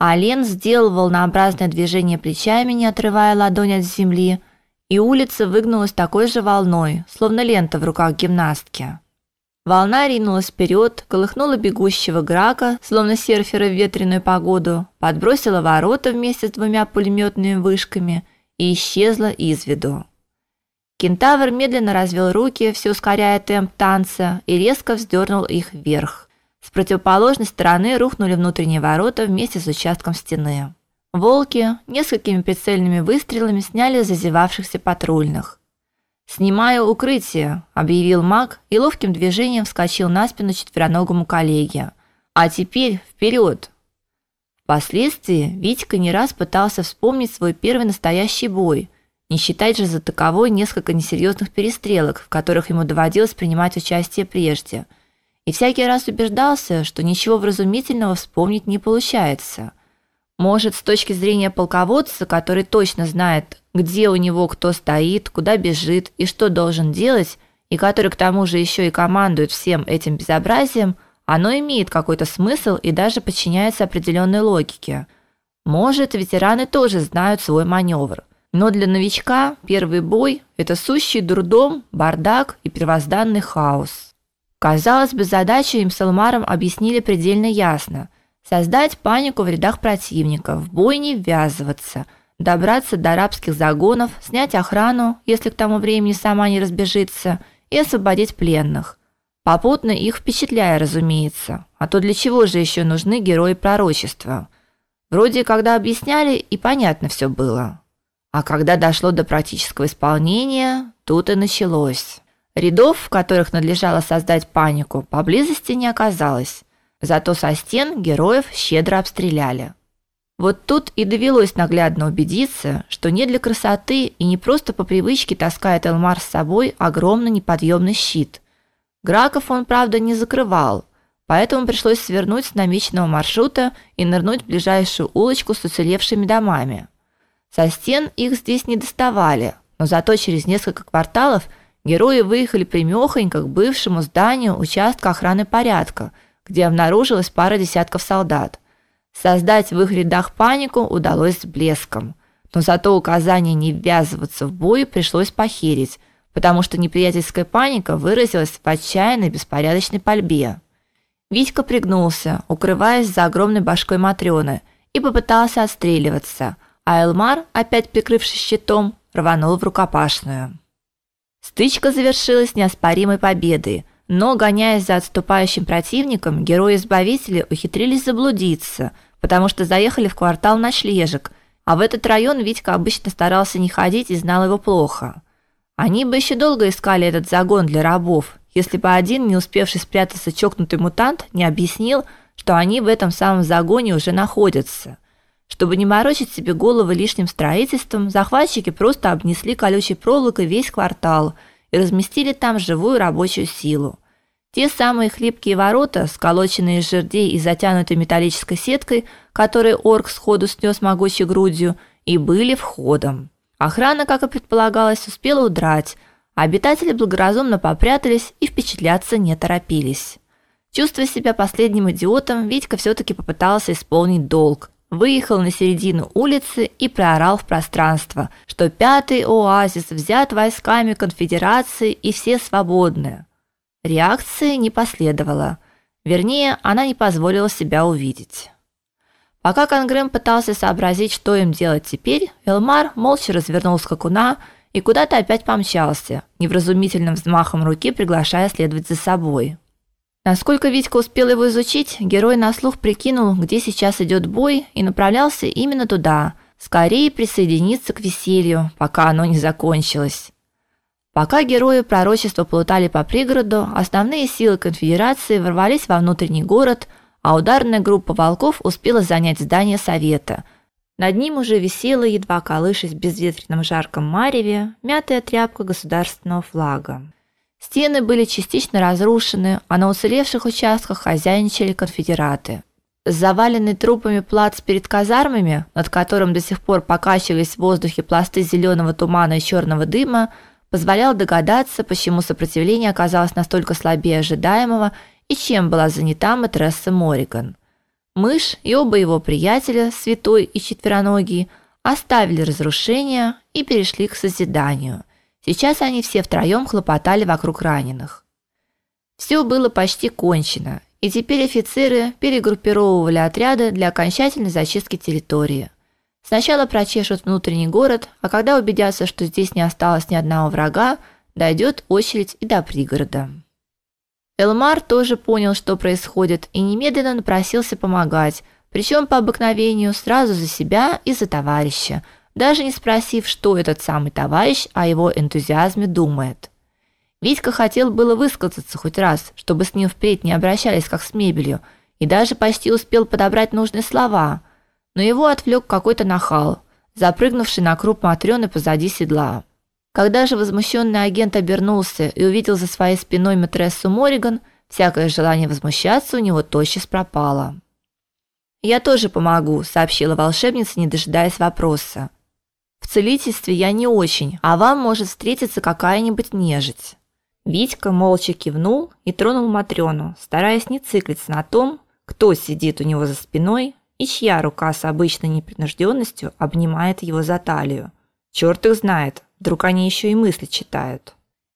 А Лен сделал волнообразное движение плечами, не отрывая ладонь от земли, и улица выгнулась такой же волной, словно лента в руках гимнастки. Волна ринулась вперед, колыхнула бегущего Грака, словно серфера в ветреную погоду, подбросила ворота вместе с двумя пулеметными вышками и исчезла из виду. Кентавр медленно развел руки, все ускоряя темп танца, и резко вздернул их вверх. С противоположной стороны рухнули внутренние ворота вместе с участком стены. Волки несколькими прицельными выстрелами сняли зазевавшихся патрульных. «Снимаю укрытие», – объявил маг и ловким движением вскочил на спину четвероногому коллеге. «А теперь вперед!» Впоследствии Витька не раз пытался вспомнить свой первый настоящий бой, не считать же за таковой несколько несерьезных перестрелок, в которых ему доводилось принимать участие прежде. И всякий раз убеждался, что ничего вразумительного вспомнить не получается – может, с точки зрения полководца, который точно знает, где у него кто стоит, куда бежит и что должен делать, и который к тому же еще и командует всем этим безобразием, оно имеет какой-то смысл и даже подчиняется определенной логике. Может, ветераны тоже знают свой маневр. Но для новичка первый бой это сущий дурдом, бардак и первозданный хаос. Казалось бы, задачу им с Элмаром объяснили предельно ясно – создать панику в рядах противника, в бой не ввязываться, добраться до арабских загонов, снять охрану, если к тому времени сама не разбежится, и освободить пленных. Попутно их впечатляя, разумеется. А то для чего же еще нужны герои пророчества? Вроде когда объясняли, и понятно все было. А когда дошло до практического исполнения, тут и началось. Рядов, в которых надлежало создать панику, поблизости не оказалось. Зато со стен героев щедро обстреляли. Вот тут и довелось наглядно убедиться, что не для красоты и не просто по привычке таскает Элмар с собой огромный неподъемный щит. Граков он, правда, не закрывал, поэтому пришлось свернуть с намеченного маршрута и нырнуть в ближайшую улочку с уцелевшими домами. Со стен их здесь не доставали, но зато через несколько кварталов герои выехали прямёхонько к бывшему зданию участка охраны порядка – где обнаружилась пара десятков солдат. Создать в их рядах панику удалось с блеском. Но зато указание не ввязываться в бой пришлось похерить, потому что неприятельская паника выразилась в отчаянной беспорядочной пальбе. Витька пригнулся, укрываясь за огромной башкой Матрёны, и попытался отстреливаться, а Элмар, опять прикрывшись щитом, рванул в рукопашную. Стычка завершилась неоспоримой победой, но, гоняясь за отступающим противником, герои-избавители ухитрились заблудиться, потому что заехали в квартал ночлежек, а в этот район Витька обычно старался не ходить и знал его плохо. Они бы еще долго искали этот загон для рабов, если бы один, не успевший спрятаться чокнутый мутант, не объяснил, что они в этом самом загоне уже находятся. Чтобы не морочить себе голову лишним строительством, захватчики просто обнесли колючей проволокой весь квартал – и разместили там живую рабочую силу. Те самые хлипкие ворота, сколоченные из жердей и затянутые металлической сеткой, которые орк сходу снес могучей грудью, и были входом. Охрана, как и предполагалось, успела удрать, а обитатели благоразумно попрятались и впечатляться не торопились. Чувствуя себя последним идиотом, Витька все таки попытался исполнить долг, выехал на середину улицы и проорал в пространство, что пятый оазис взят войсками конфедерации и все свободны. Реакции не последовало. Вернее, она не позволила себя увидеть. Пока Конгрэм пытался сообразить, что им делать теперь, Элмар молча развернул скакуна и куда-то опять помчался, невразумительным взмахом руки приглашая следовать за собой. Насколько Витька успел его изучить, герой на слух прикинул, где сейчас идет бой, и направлялся именно туда, скорее присоединиться к веселью, пока оно не закончилось. Пока герои пророчества плутали по пригороду, основные силы конфедерации ворвались во внутренний город, а ударная группа волков успела занять здание совета. Над ним уже висела, едва колышась в безветренном жарком мареве, мятая тряпка государственного флага. Стены были частично разрушены, а на уцелевших участках хозяйничали конфедераты. Заваленный трупами плац перед казармами, над которым до сих пор покачивались в воздухе пласты зеленого тумана и черного дыма, позволял догадаться, почему сопротивление оказалось настолько слабее ожидаемого и чем была занята матресса Мориган. Мышь и оба его приятеля, Святой и Четвероногий, оставили разрушение и перешли к созиданию. Сейчас они все втроем хлопотали вокруг раненых. Все было почти кончено, и теперь офицеры перегруппировывали отряды для окончательной зачистки территории. Сначала прочешут внутренний город, а когда убедятся, что здесь не осталось ни одного врага, дойдет очередь и до пригорода. Элмар тоже понял, что происходит, и немедленно напросился помогать, причем по обыкновению сразу за себя и за товарища, даже не спросив, что этот самый товарищ о его энтузиазме думает. Витька хотел было высказаться хоть раз, чтобы с ним впредь не обращались как с мебелью, и даже почти успел подобрать нужные слова, но его отвлек какой-то нахал, запрыгнувший на круп Матрёны позади седла. Когда же возмущенный агент обернулся и увидел за своей спиной матрессу Мориган, всякое желание возмущаться у него тотчас пропало. «Я тоже помогу», — сообщила волшебница, не дожидаясь вопроса. «В целительстве я не очень, а вам может встретиться какая-нибудь нежить». Витька молча кивнул и тронул Матрёну, стараясь не циклиться на том, кто сидит у него за спиной и чья рука с обычной непринужденностью обнимает его за талию. Черт их знает, вдруг они еще и мысли читают.